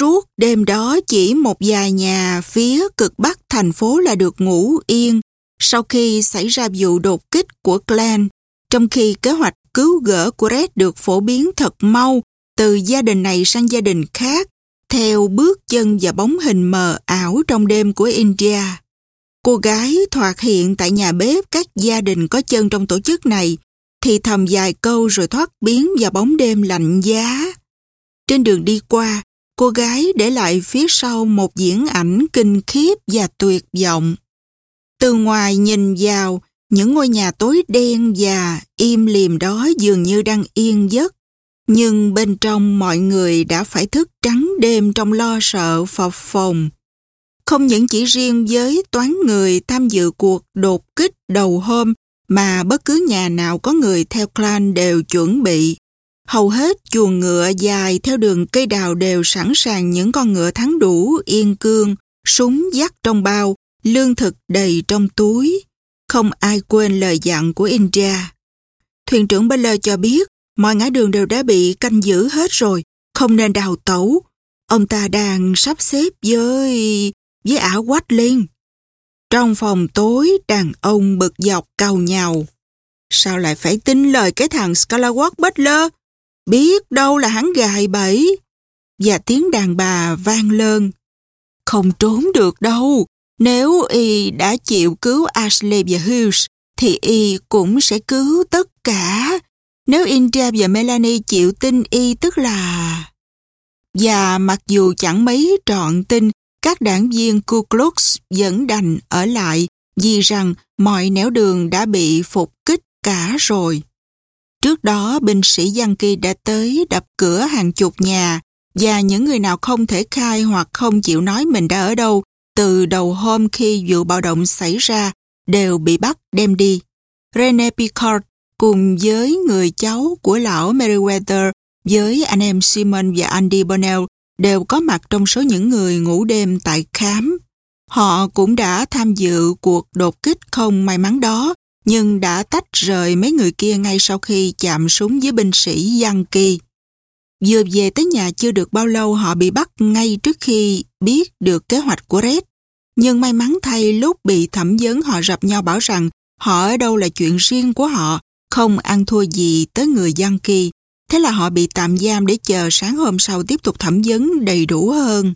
Suốt đêm đó chỉ một vài nhà phía cực bắc thành phố là được ngủ yên sau khi xảy ra vụ đột kích của clan, trong khi kế hoạch cứu gỡ của Red được phổ biến thật mau từ gia đình này sang gia đình khác, theo bước chân và bóng hình mờ ảo trong đêm của India. Cô gái thoạt hiện tại nhà bếp các gia đình có chân trong tổ chức này, thì thầm vài câu rồi thoát biến vào bóng đêm lạnh giá. Trên đường đi qua, cô gái để lại phía sau một diễn ảnh kinh khiếp và tuyệt vọng. Từ ngoài nhìn vào, những ngôi nhà tối đen và im lìm đó dường như đang yên giấc. Nhưng bên trong mọi người đã phải thức trắng đêm trong lo sợ phập phồng. Không những chỉ riêng với toán người tham dự cuộc đột kích đầu hôm mà bất cứ nhà nào có người theo clan đều chuẩn bị. Hầu hết chuồng ngựa dài theo đường cây đào đều sẵn sàng những con ngựa thắng đủ yên cương, súng dắt trong bao, lương thực đầy trong túi. Không ai quên lời dặn của India. Thuyền trưởng Baller cho biết mọi ngã đường đều đã bị canh giữ hết rồi, không nên đào tẩu. Ông ta đang sắp xếp với... với ả quách liên. Trong phòng tối, đàn ông bực dọc cào nhào Sao lại phải tin lời cái thằng Scalawatt Butler? Biết đâu là hắn gài bẫy. Và tiếng đàn bà vang lên. Không trốn được đâu. Nếu y đã chịu cứu Ashley và Hughes, thì y cũng sẽ cứu tất cả. Nếu India và Melanie chịu tin y tức là... Và mặc dù chẳng mấy trọn tin, các đảng viên Ku Klux vẫn đành ở lại vì rằng mọi nẻo đường đã bị phục kích cả rồi. Trước đó, binh sĩ Yankee đã tới đập cửa hàng chục nhà và những người nào không thể khai hoặc không chịu nói mình đã ở đâu từ đầu hôm khi vụ bạo động xảy ra đều bị bắt đem đi. rené Picard cùng với người cháu của lão Meriwether với anh em Simon và Andy Bonnell đều có mặt trong số những người ngủ đêm tại khám. Họ cũng đã tham dự cuộc đột kích không may mắn đó, nhưng đã tách rời mấy người kia ngay sau khi chạm súng với binh sĩ Yankee. Vừa về tới nhà chưa được bao lâu họ bị bắt ngay trước khi biết được kế hoạch của Red. Nhưng may mắn thay lúc bị thẩm vấn họ rập nhau bảo rằng họ ở đâu là chuyện riêng của họ, không ăn thua gì tới người Yankee. Thế là họ bị tạm giam để chờ sáng hôm sau tiếp tục thẩm vấn đầy đủ hơn.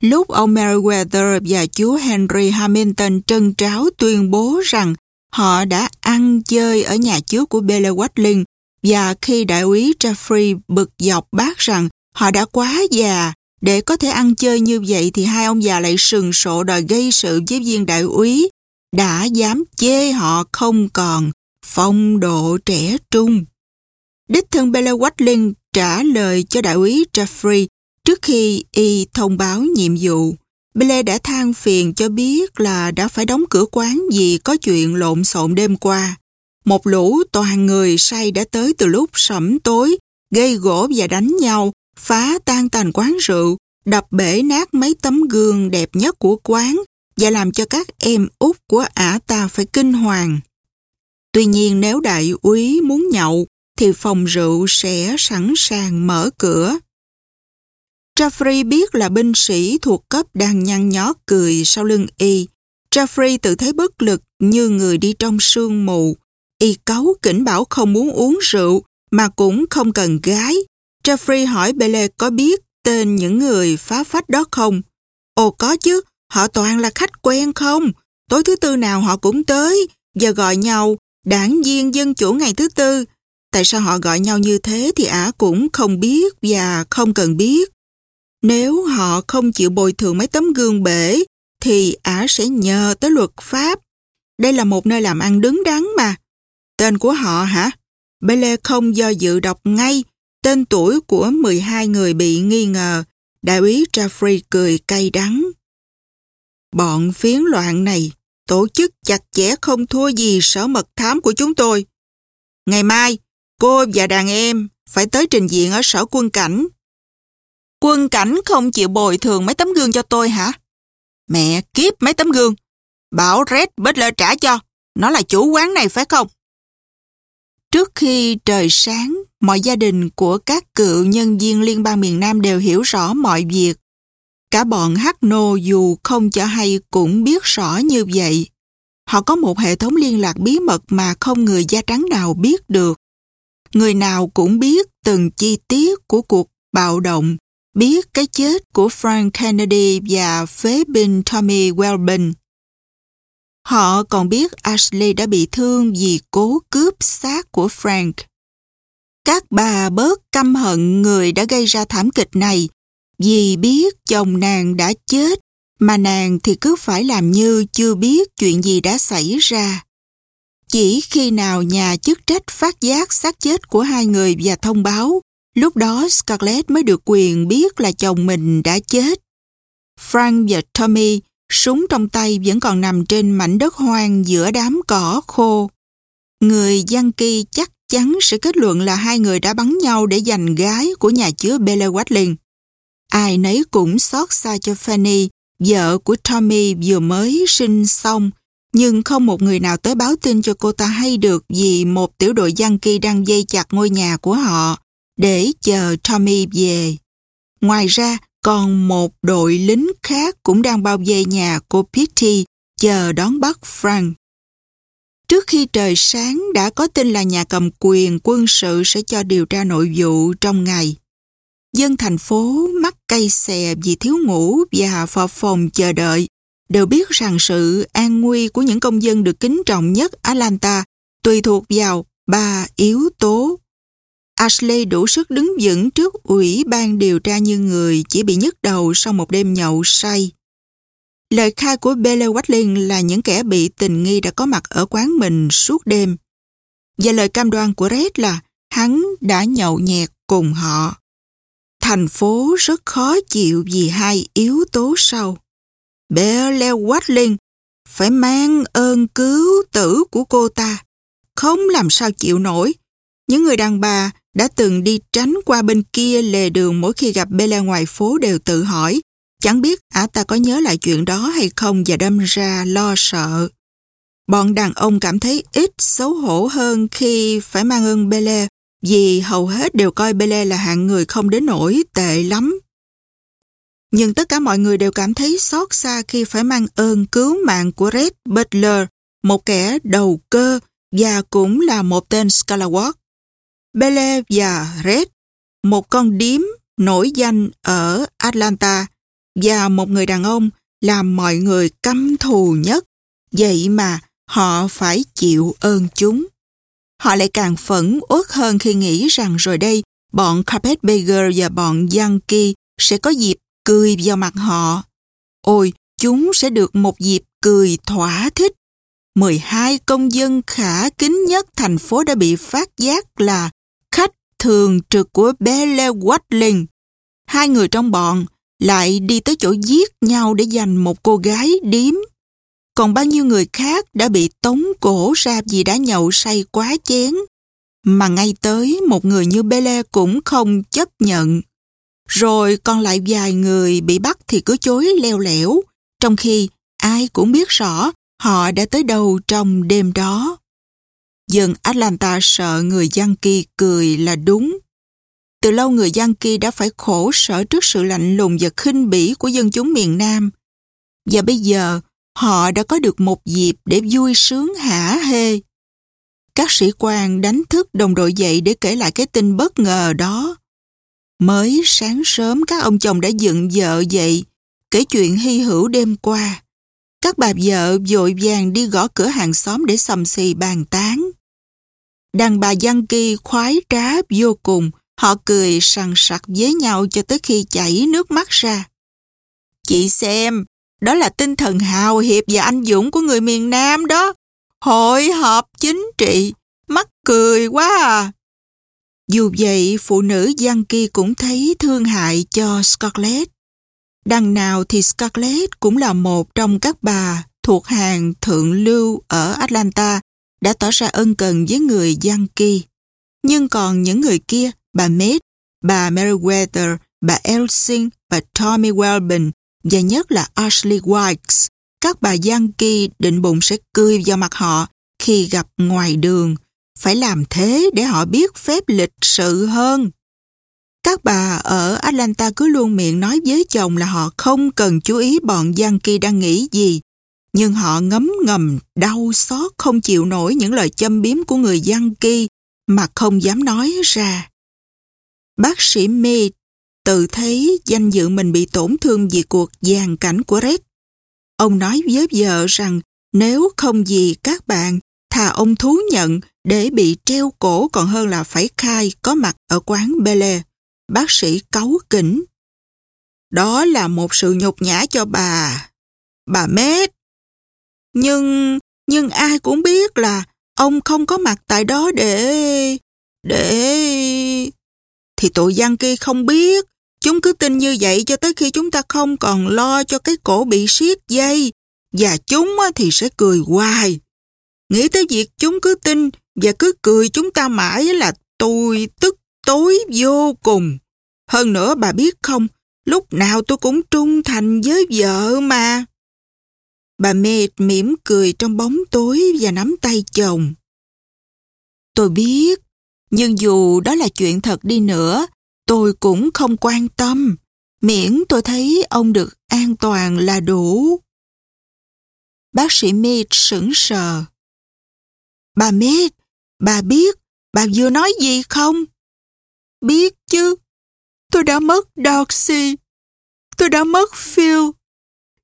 Lúc ông Meriwether và chú Henry Hamilton trân tráo tuyên bố rằng họ đã ăn, chơi ở nhà trước của Bella Watling và khi đại úy Jeffrey bực dọc bác rằng họ đã quá già để có thể ăn chơi như vậy thì hai ông già lại sừng sộ đòi gây sự với viên đại úy, đã dám chê họ không còn phong độ trẻ trung. Đích thân Bella Watling trả lời cho đại úy Jeffrey trước khi y thông báo nhiệm vụ. Bella đã than phiền cho biết là đã phải đóng cửa quán vì có chuyện lộn xộn đêm qua. Một lũ toàn người say đã tới từ lúc sẩm tối, gây gỗ và đánh nhau, phá tan tành quán rượu, đập bể nát mấy tấm gương đẹp nhất của quán và làm cho các em út của ả ta phải kinh hoàng. Tuy nhiên nếu đại úy muốn nhậu thì phòng rượu sẽ sẵn sàng mở cửa. Jeffrey biết là binh sĩ thuộc cấp đang nhăn nhó cười sau lưng y. Jeffrey tự thấy bất lực như người đi trong sương mù. Y cấu kỉnh bảo không muốn uống rượu mà cũng không cần gái. Jeffrey hỏi Bele có biết tên những người phá phách đó không? Ồ có chứ, họ toàn là khách quen không? Tối thứ tư nào họ cũng tới và gọi nhau đảng viên dân chủ ngày thứ tư. Tại sao họ gọi nhau như thế thì ả cũng không biết và không cần biết. Nếu họ không chịu bồi thường mấy tấm gương bể thì ả sẽ nhờ tới luật pháp. Đây là một nơi làm ăn đứng đắn mà. Tên của họ hả? Bele không do dự đọc ngay tên tuổi của 12 người bị nghi ngờ. Đại úy Jeffrey cười cay đắng. Bọn phiến loạn này tổ chức chặt chẽ không thua gì sở mật thám của chúng tôi. Ngày mai, cô và đàn em phải tới trình diện ở sở quân cảnh. Quân cảnh không chịu bồi thường mấy tấm gương cho tôi hả? Mẹ kiếp mấy tấm gương. Bảo Red Butler trả cho. Nó là chủ quán này phải không? Trước khi trời sáng, mọi gia đình của các cựu nhân viên Liên bang miền Nam đều hiểu rõ mọi việc. Cả bọn hắc nô dù không cho hay cũng biết rõ như vậy. Họ có một hệ thống liên lạc bí mật mà không người da trắng nào biết được. Người nào cũng biết từng chi tiết của cuộc bạo động, biết cái chết của Frank Kennedy và phế binh Tommy Welbin. Họ còn biết Ashley đã bị thương vì cố cướp xác của Frank. Các bà bớt căm hận người đã gây ra thảm kịch này vì biết chồng nàng đã chết mà nàng thì cứ phải làm như chưa biết chuyện gì đã xảy ra. Chỉ khi nào nhà chức trách phát giác xác chết của hai người và thông báo, lúc đó Scarlett mới được quyền biết là chồng mình đã chết. Frank và Tommy, súng trong tay vẫn còn nằm trên mảnh đất hoang giữa đám cỏ khô. Người Yankee chắc chắn sẽ kết luận là hai người đã bắn nhau để giành gái của nhà chứa Bella Watling. Ai nấy cũng xót xa cho Fanny, vợ của Tommy vừa mới sinh xong, nhưng không một người nào tới báo tin cho cô ta hay được vì một tiểu đội Yankee đang dây chặt ngôi nhà của họ để chờ Tommy về. Ngoài ra, còn một đội lính khác cũng đang bao vây nhà cô Pitty chờ đón bắt Frank. Trước khi trời sáng đã có tin là nhà cầm quyền quân sự sẽ cho điều tra nội vụ trong ngày. Dân thành phố mắc cây xè vì thiếu ngủ và phò phòng chờ đợi đều biết rằng sự an nguy của những công dân được kính trọng nhất Atlanta tùy thuộc vào ba yếu tố. Ashley đủ sức đứng vững trước ủy ban điều tra như người chỉ bị nhức đầu sau một đêm nhậu say. Lời khai của Bella Watling là những kẻ bị tình nghi đã có mặt ở quán mình suốt đêm. Và lời cam đoan của Red là hắn đã nhậu nhẹt cùng họ. Thành phố rất khó chịu vì hai yếu tố sau. Bella Watling phải mang ơn cứu tử của cô ta. Không làm sao chịu nổi. Những người đàn bà đã từng đi tránh qua bên kia lề đường mỗi khi gặp Bella ngoài phố đều tự hỏi chẳng biết ả ta có nhớ lại chuyện đó hay không và đâm ra lo sợ. Bọn đàn ông cảm thấy ít xấu hổ hơn khi phải mang ơn Bella vì hầu hết đều coi Bella là hạng người không đến nổi tệ lắm. Nhưng tất cả mọi người đều cảm thấy xót xa khi phải mang ơn cứu mạng của Red Butler, một kẻ đầu cơ và cũng là một tên Scalawag. Bele và Red, một con điếm nổi danh ở Atlanta, và một người đàn ông làm mọi người căm thù nhất. Vậy mà họ phải chịu ơn chúng. Họ lại càng phẫn uất hơn khi nghĩ rằng rồi đây bọn Carpetbagger và bọn Yankee sẽ có dịp cười vào mặt họ. Ôi, chúng sẽ được một dịp cười thỏa thích. 12 công dân khả kính nhất thành phố đã bị phát giác là khách thường trực của bé Lê Watling. Hai người trong bọn lại đi tới chỗ giết nhau để giành một cô gái điếm. Còn bao nhiêu người khác đã bị tống cổ ra vì đã nhậu say quá chén. Mà ngay tới một người như Bele cũng không chấp nhận. Rồi còn lại vài người bị bắt thì cứ chối leo lẻo, trong khi ai cũng biết rõ họ đã tới đâu trong đêm đó. Dân Atlanta sợ người Yankee cười là đúng. Từ lâu người Yankee đã phải khổ sở trước sự lạnh lùng và khinh bỉ của dân chúng miền Nam. Và bây giờ, họ đã có được một dịp để vui sướng hả hê. Các sĩ quan đánh thức đồng đội dậy để kể lại cái tin bất ngờ đó. Mới sáng sớm các ông chồng đã dựng vợ dậy, kể chuyện hy hữu đêm qua. Các bà vợ vội vàng đi gõ cửa hàng xóm để sầm xì bàn tán. Đàn bà Yankee khoái trá vô cùng, Họ cười sằng sặc với nhau cho tới khi chảy nước mắt ra. Chị xem, đó là tinh thần hào hiệp và anh dũng của người miền Nam đó. Hội họp chính trị, mắc cười quá à. Dù vậy, phụ nữ Yankee cũng thấy thương hại cho Scarlett. Đằng nào thì Scarlett cũng là một trong các bà thuộc hàng thượng lưu ở Atlanta đã tỏ ra ân cần với người Giang Kỳ. Nhưng còn những người kia bà Mead, bà Meriwether, bà Elsing, bà Tommy Welbin và nhất là Ashley Wikes. Các bà Giang Kỳ định bụng sẽ cười vào mặt họ khi gặp ngoài đường. Phải làm thế để họ biết phép lịch sự hơn. Các bà ở Atlanta cứ luôn miệng nói với chồng là họ không cần chú ý bọn Yankee đang nghĩ gì. Nhưng họ ngấm ngầm, đau xót không chịu nổi những lời châm biếm của người Yankee mà không dám nói ra. Bác sĩ Mead tự thấy danh dự mình bị tổn thương vì cuộc giàn cảnh của Red. Ông nói với vợ rằng nếu không gì các bạn, thà ông thú nhận để bị treo cổ còn hơn là phải khai có mặt ở quán Bele. Bác sĩ cáu kỉnh. Đó là một sự nhục nhã cho bà. Bà mết. Nhưng, nhưng ai cũng biết là ông không có mặt tại đó để... để... Thì tụi dân kia không biết. Chúng cứ tin như vậy cho tới khi chúng ta không còn lo cho cái cổ bị siết dây. Và chúng thì sẽ cười hoài. Nghĩ tới việc chúng cứ tin và cứ cười chúng ta mãi là tôi tức tối vô cùng. Hơn nữa bà biết không, lúc nào tôi cũng trung thành với vợ mà. Bà mệt mỉm cười trong bóng tối và nắm tay chồng. Tôi biết, nhưng dù đó là chuyện thật đi nữa, tôi cũng không quan tâm, miễn tôi thấy ông được an toàn là đủ. Bác sĩ Mead sững sờ. Bà Mead, bà biết, bà vừa nói gì không? Biết chứ. Tôi đã mất Darcy. Tôi đã mất Phil.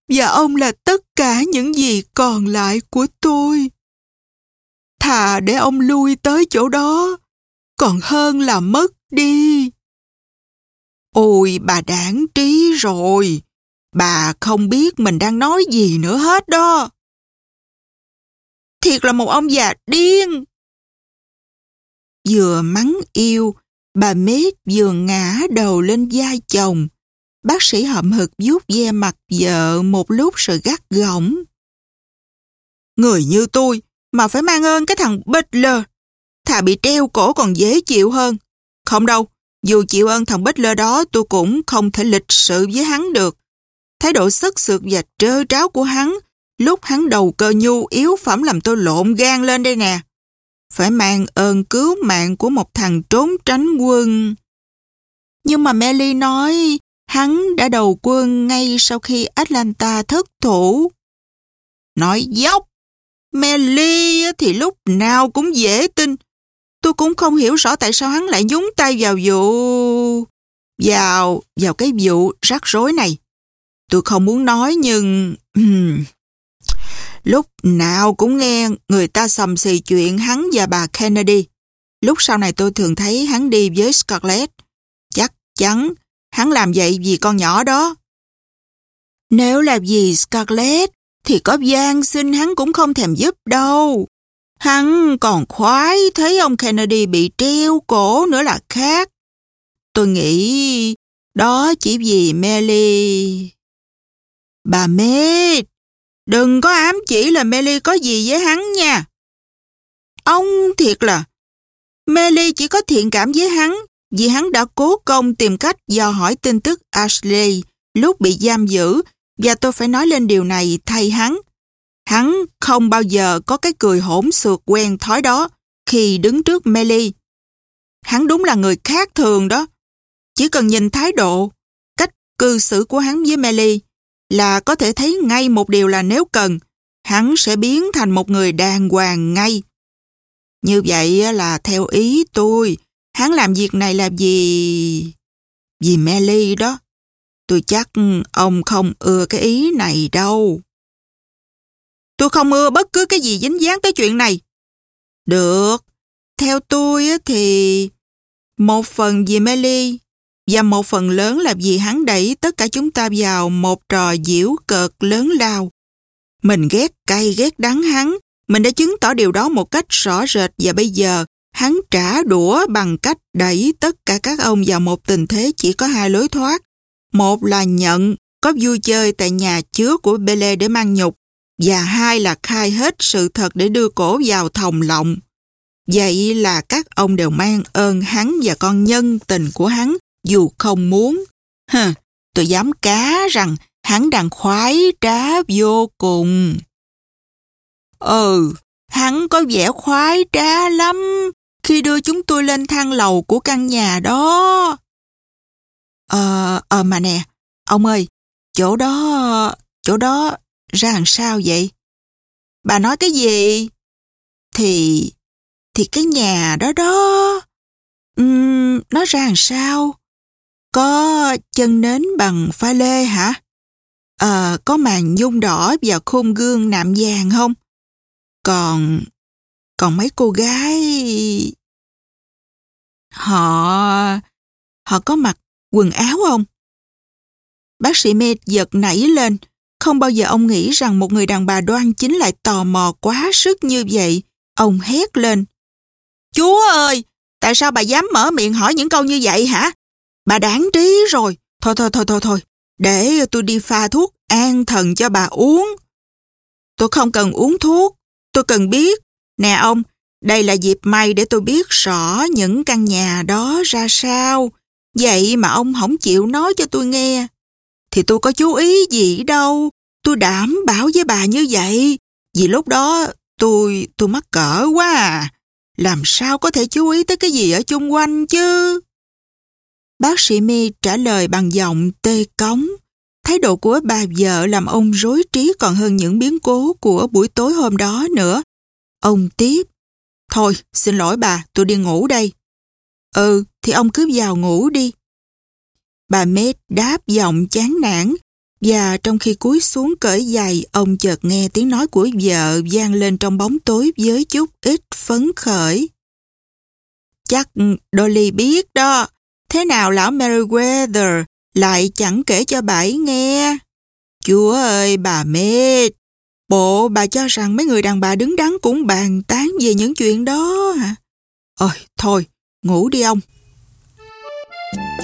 Và ông là tất cả những gì còn lại của tôi. Thà để ông lui tới chỗ đó, còn hơn là mất đi. Ôi, bà đáng trí rồi. Bà không biết mình đang nói gì nữa hết đó. Thiệt là một ông già điên. Vừa mắng yêu, bà mết vừa ngã đầu lên vai chồng. Bác sĩ hậm hực vuốt ve mặt vợ một lúc rồi gắt gỏng. Người như tôi mà phải mang ơn cái thằng Butler. Thà bị treo cổ còn dễ chịu hơn. Không đâu, dù chịu ơn thằng Butler đó tôi cũng không thể lịch sự với hắn được. Thái độ sức sượt và trơ tráo của hắn lúc hắn đầu cơ nhu yếu phẩm làm tôi lộn gan lên đây nè. Phải mang ơn cứu mạng của một thằng trốn tránh quân. Nhưng mà Melly nói hắn đã đầu quân ngay sau khi Atlanta thất thủ. Nói dốc, Melly thì lúc nào cũng dễ tin. Tôi cũng không hiểu rõ tại sao hắn lại nhúng tay vào vụ... vào... vào cái vụ rắc rối này. Tôi không muốn nói nhưng... Lúc nào cũng nghe người ta sầm xì chuyện hắn và bà Kennedy. Lúc sau này tôi thường thấy hắn đi với Scarlett. Chắc chắn hắn làm vậy vì con nhỏ đó. Nếu là vì Scarlett thì có gian xin hắn cũng không thèm giúp đâu. Hắn còn khoái thấy ông Kennedy bị treo cổ nữa là khác. Tôi nghĩ đó chỉ vì Melly. Bà Mết, đừng có ám chỉ là Melly có gì với hắn nha. Ông thiệt là, Melly chỉ có thiện cảm với hắn vì hắn đã cố công tìm cách dò hỏi tin tức Ashley lúc bị giam giữ và tôi phải nói lên điều này thay hắn. Hắn không bao giờ có cái cười hỗn xược quen thói đó khi đứng trước Melly. Hắn đúng là người khác thường đó. Chỉ cần nhìn thái độ, cách cư xử của hắn với Melly là có thể thấy ngay một điều là nếu cần, hắn sẽ biến thành một người đàng hoàng ngay. Như vậy là theo ý tôi, hắn làm việc này là vì... vì Melly đó. Tôi chắc ông không ưa cái ý này đâu. Tôi không ưa bất cứ cái gì dính dáng tới chuyện này. Được, theo tôi thì một phần vì Melly và một phần lớn là vì hắn đẩy tất cả chúng ta vào một trò diễu cợt lớn lao. Mình ghét cay ghét đắng hắn, mình đã chứng tỏ điều đó một cách rõ rệt và bây giờ hắn trả đũa bằng cách đẩy tất cả các ông vào một tình thế chỉ có hai lối thoát. Một là nhận có vui chơi tại nhà chứa của Bele để mang nhục và hai là khai hết sự thật để đưa cổ vào thòng lọng. Vậy là các ông đều mang ơn hắn và con nhân tình của hắn dù không muốn. Hừ, tôi dám cá rằng hắn đang khoái trá vô cùng. Ừ, hắn có vẻ khoái trá lắm khi đưa chúng tôi lên thang lầu của căn nhà đó. Ờ, ờ mà nè, ông ơi, chỗ đó, chỗ đó ra làm sao vậy? Bà nói cái gì? Thì, thì cái nhà đó đó, uhm, nó ra làm sao? Có chân nến bằng pha lê hả? Ờ, có màn nhung đỏ và khung gương nạm vàng không? Còn, còn mấy cô gái... Họ... Họ có mặc quần áo không? Bác sĩ Med giật nảy lên. Không bao giờ ông nghĩ rằng một người đàn bà đoan chính lại tò mò quá sức như vậy. Ông hét lên. Chúa ơi! Tại sao bà dám mở miệng hỏi những câu như vậy hả? Bà đáng trí rồi. Thôi thôi thôi thôi thôi. Để tôi đi pha thuốc an thần cho bà uống. Tôi không cần uống thuốc. Tôi cần biết. Nè ông, đây là dịp may để tôi biết rõ những căn nhà đó ra sao. Vậy mà ông không chịu nói cho tôi nghe. Thì tôi có chú ý gì đâu. Tôi đảm bảo với bà như vậy. Vì lúc đó tôi tôi mắc cỡ quá à. Làm sao có thể chú ý tới cái gì ở chung quanh chứ? Bác sĩ My trả lời bằng giọng tê cống. Thái độ của bà vợ làm ông rối trí còn hơn những biến cố của buổi tối hôm đó nữa. Ông tiếp. Thôi, xin lỗi bà, tôi đi ngủ đây. Ừ, thì ông cứ vào ngủ đi. Bà Mết đáp giọng chán nản và trong khi cúi xuống cởi giày, ông chợt nghe tiếng nói của vợ vang lên trong bóng tối với chút ít phấn khởi. Chắc Dolly biết đó, thế nào lão Meriwether lại chẳng kể cho bà ấy nghe. Chúa ơi bà Mết, bộ bà cho rằng mấy người đàn bà đứng đắn cũng bàn tán về những chuyện đó hả? Ôi, thôi, ngủ đi ông. Hôm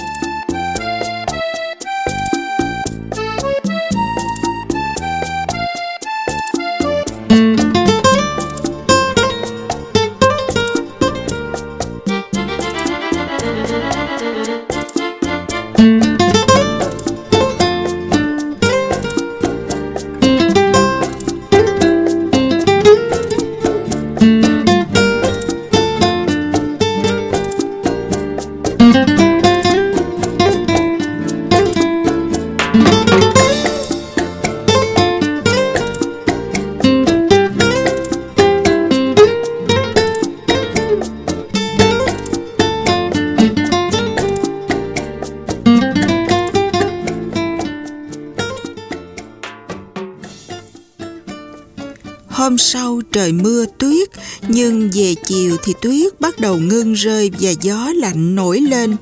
bắt đầu ngưng rơi và gió lạnh nổi lên.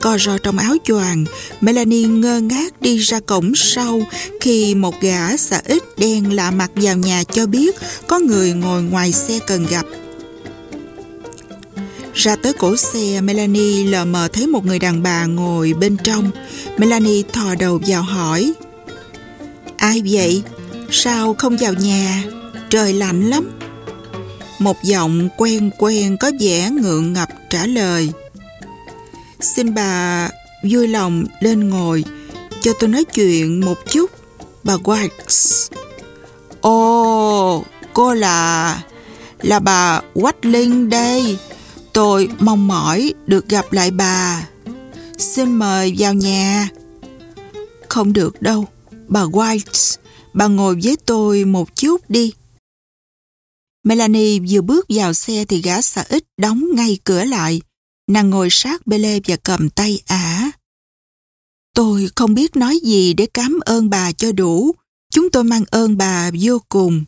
Co ro trong áo choàng, Melanie ngơ ngác đi ra cổng sau khi một gã xà ít đen lạ mặt vào nhà cho biết có người ngồi ngoài xe cần gặp. Ra tới cổ xe, Melanie lờ mờ thấy một người đàn bà ngồi bên trong. Melanie thò đầu vào hỏi. Ai vậy? Sao không vào nhà? Trời lạnh lắm. Một giọng quen quen có vẻ ngượng ngập trả lời. Xin bà vui lòng lên ngồi cho tôi nói chuyện một chút. Bà White. Ồ, cô là... là bà Watling đây. Tôi mong mỏi được gặp lại bà. Xin mời vào nhà. Không được đâu. Bà White, bà ngồi với tôi một chút đi. Melanie vừa bước vào xe thì gã xà ít đóng ngay cửa lại. Nàng ngồi sát Bele và cầm tay ả. Tôi không biết nói gì để cảm ơn bà cho đủ. Chúng tôi mang ơn bà vô cùng.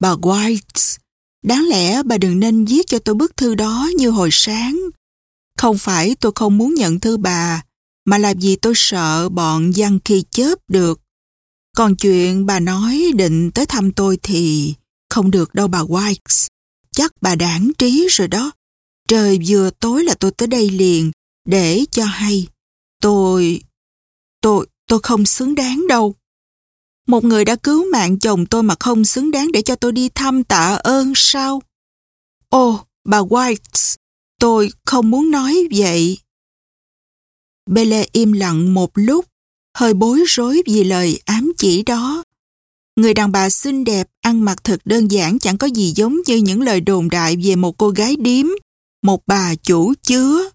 Bà White, đáng lẽ bà đừng nên viết cho tôi bức thư đó như hồi sáng. Không phải tôi không muốn nhận thư bà, mà là vì tôi sợ bọn dân khi chớp được. Còn chuyện bà nói định tới thăm tôi thì không được đâu bà White. Chắc bà đáng trí rồi đó. Trời vừa tối là tôi tới đây liền để cho hay. Tôi... tôi... tôi không xứng đáng đâu. Một người đã cứu mạng chồng tôi mà không xứng đáng để cho tôi đi thăm tạ ơn sao? Ồ, bà White, tôi không muốn nói vậy. Bele im lặng một lúc, hơi bối rối vì lời ám chỉ đó. Người đàn bà xinh đẹp, ăn mặc thật đơn giản chẳng có gì giống như những lời đồn đại về một cô gái điếm, một bà chủ chứa.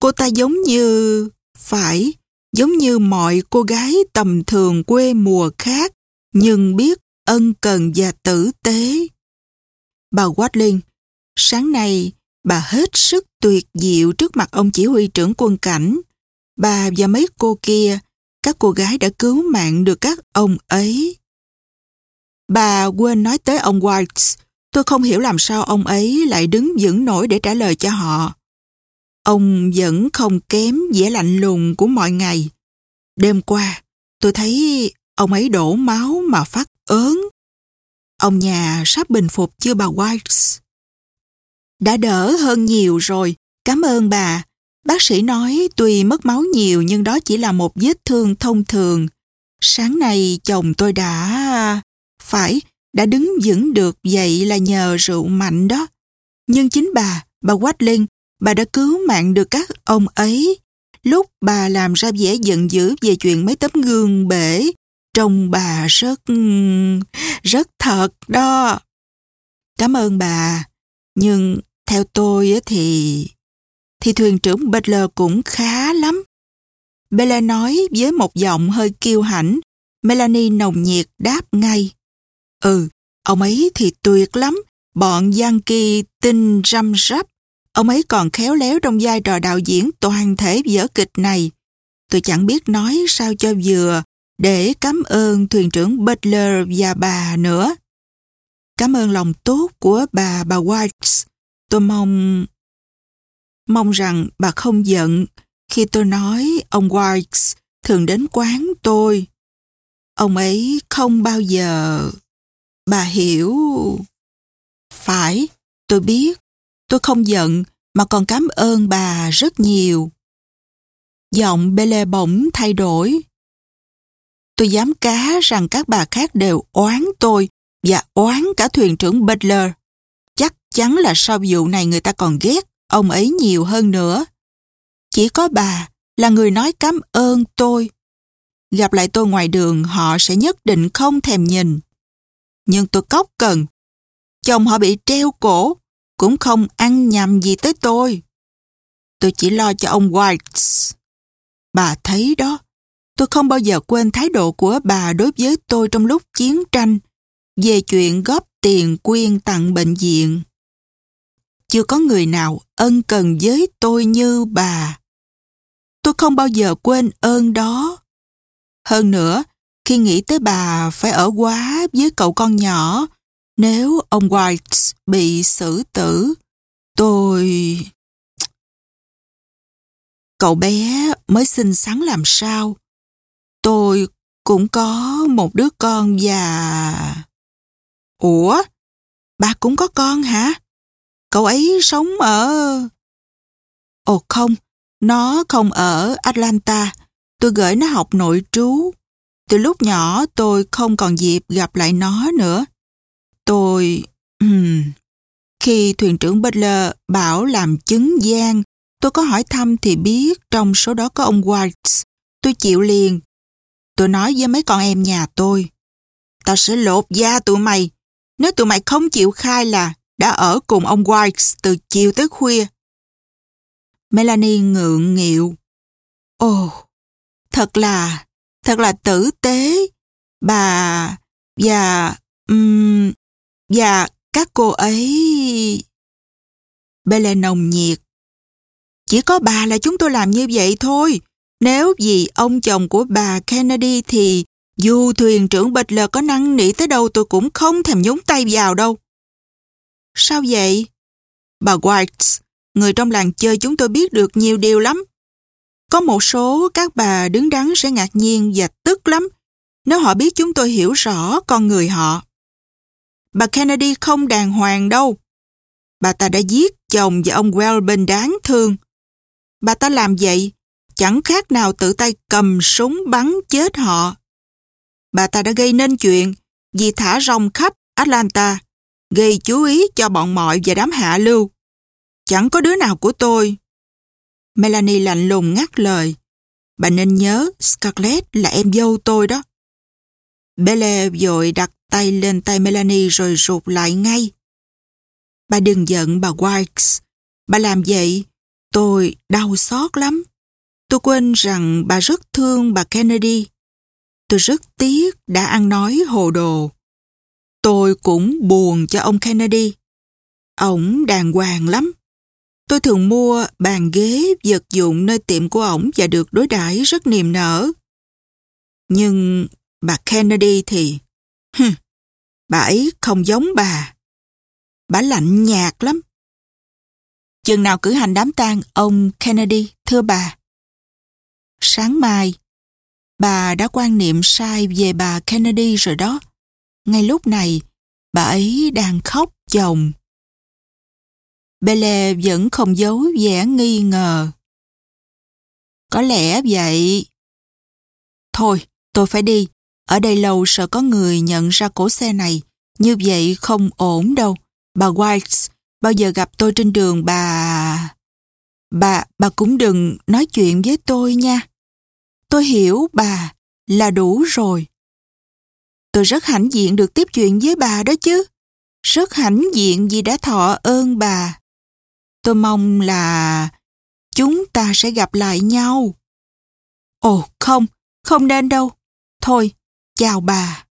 Cô ta giống như... Phải, giống như mọi cô gái tầm thường quê mùa khác, nhưng biết ân cần và tử tế. Bà Watling, sáng nay bà hết sức tuyệt diệu trước mặt ông chỉ huy trưởng quân cảnh. Bà và mấy cô kia, các cô gái đã cứu mạng được các ông ấy. Bà quên nói tới ông White. Tôi không hiểu làm sao ông ấy lại đứng vững nổi để trả lời cho họ. Ông vẫn không kém vẻ lạnh lùng của mọi ngày. Đêm qua, tôi thấy ông ấy đổ máu mà phát ớn. Ông nhà sắp bình phục chưa bà White? Đã đỡ hơn nhiều rồi, cảm ơn bà. Bác sĩ nói tuy mất máu nhiều nhưng đó chỉ là một vết thương thông thường. Sáng nay chồng tôi đã... Phải, đã đứng vững được vậy là nhờ rượu mạnh đó. Nhưng chính bà, bà Watling, bà đã cứu mạng được các ông ấy. Lúc bà làm ra vẻ giận dữ về chuyện mấy tấm gương bể, trông bà rất... rất thật đó. Cảm ơn bà. Nhưng theo tôi thì... thì thuyền trưởng Butler cũng khá lắm. Bella nói với một giọng hơi kiêu hãnh. Melanie nồng nhiệt đáp ngay. Ừ, ông ấy thì tuyệt lắm. Bọn Yankee tinh răm rắp. Ông ấy còn khéo léo trong vai trò đạo diễn toàn thể vở kịch này. Tôi chẳng biết nói sao cho vừa để cảm ơn thuyền trưởng Butler và bà nữa. Cảm ơn lòng tốt của bà bà White. Tôi mong... Mong rằng bà không giận khi tôi nói ông White thường đến quán tôi. Ông ấy không bao giờ... Bà hiểu... Phải, tôi biết. Tôi không giận mà còn cảm ơn bà rất nhiều. Giọng Bele bỗng thay đổi. Tôi dám cá rằng các bà khác đều oán tôi và oán cả thuyền trưởng Butler. Chắc chắn là sau vụ này người ta còn ghét ông ấy nhiều hơn nữa. Chỉ có bà là người nói cảm ơn tôi. Gặp lại tôi ngoài đường họ sẽ nhất định không thèm nhìn. Nhưng tôi cóc cần. Chồng họ bị treo cổ, cũng không ăn nhầm gì tới tôi. Tôi chỉ lo cho ông White. Bà thấy đó, tôi không bao giờ quên thái độ của bà đối với tôi trong lúc chiến tranh về chuyện góp tiền quyên tặng bệnh viện. Chưa có người nào ân cần với tôi như bà. Tôi không bao giờ quên ơn đó. Hơn nữa, khi nghĩ tới bà phải ở quá với cậu con nhỏ, nếu ông White bị xử tử, tôi... Cậu bé mới xinh xắn làm sao? Tôi cũng có một đứa con và... Ủa? Bà cũng có con hả? Cậu ấy sống ở... Ồ không, nó không ở Atlanta. Tôi gửi nó học nội trú. Từ lúc nhỏ tôi không còn dịp gặp lại nó nữa. Tôi... Khi thuyền trưởng Butler bảo làm chứng gian, tôi có hỏi thăm thì biết trong số đó có ông White. Tôi chịu liền. Tôi nói với mấy con em nhà tôi. Tao sẽ lột da tụi mày. Nếu tụi mày không chịu khai là đã ở cùng ông White từ chiều tới khuya. Melanie ngượng nghịu. Ồ, thật là, thật là tử tế. Bà, và, um, và các cô ấy... Belle nồng nhiệt. Chỉ có bà là chúng tôi làm như vậy thôi. Nếu vì ông chồng của bà Kennedy thì dù thuyền trưởng Butler có năng nỉ tới đâu tôi cũng không thèm nhúng tay vào đâu. Sao vậy? Bà White, người trong làng chơi chúng tôi biết được nhiều điều lắm. Có một số các bà đứng đắn sẽ ngạc nhiên và tức lắm nếu họ biết chúng tôi hiểu rõ con người họ. Bà Kennedy không đàng hoàng đâu. Bà ta đã giết chồng và ông Welben đáng thương. Bà ta làm vậy chẳng khác nào tự tay cầm súng bắn chết họ. Bà ta đã gây nên chuyện vì thả rong khắp Atlanta, gây chú ý cho bọn mọi và đám hạ lưu. Chẳng có đứa nào của tôi. Melanie lạnh lùng ngắt lời. Bà nên nhớ Scarlett là em dâu tôi đó. Belle vội đặt tay lên tay Melanie rồi rụt lại ngay. Bà đừng giận bà Wikes. Bà làm vậy, tôi đau xót lắm. Tôi quên rằng bà rất thương bà Kennedy. Tôi rất tiếc đã ăn nói hồ đồ. Tôi cũng buồn cho ông Kennedy. Ông đàng hoàng lắm. Tôi thường mua bàn ghế vật dụng nơi tiệm của ổng và được đối đãi rất niềm nở. Nhưng bà Kennedy thì... Hừ, bà ấy không giống bà. Bà lạnh nhạt lắm. Chừng nào cử hành đám tang ông Kennedy, thưa bà? Sáng mai, bà đã quan niệm sai về bà Kennedy rồi đó. Ngay lúc này, bà ấy đang khóc chồng. Bele vẫn không giấu vẻ nghi ngờ. Có lẽ vậy. Thôi, tôi phải đi. Ở đây lâu sợ có người nhận ra cổ xe này. Như vậy không ổn đâu. Bà White, bao giờ gặp tôi trên đường bà... Bà, bà cũng đừng nói chuyện với tôi nha. Tôi hiểu bà là đủ rồi. Tôi rất hãnh diện được tiếp chuyện với bà đó chứ. Rất hãnh diện vì đã thọ ơn bà. Tôi mong là chúng ta sẽ gặp lại nhau. Ồ không, không nên đâu. Thôi, chào bà.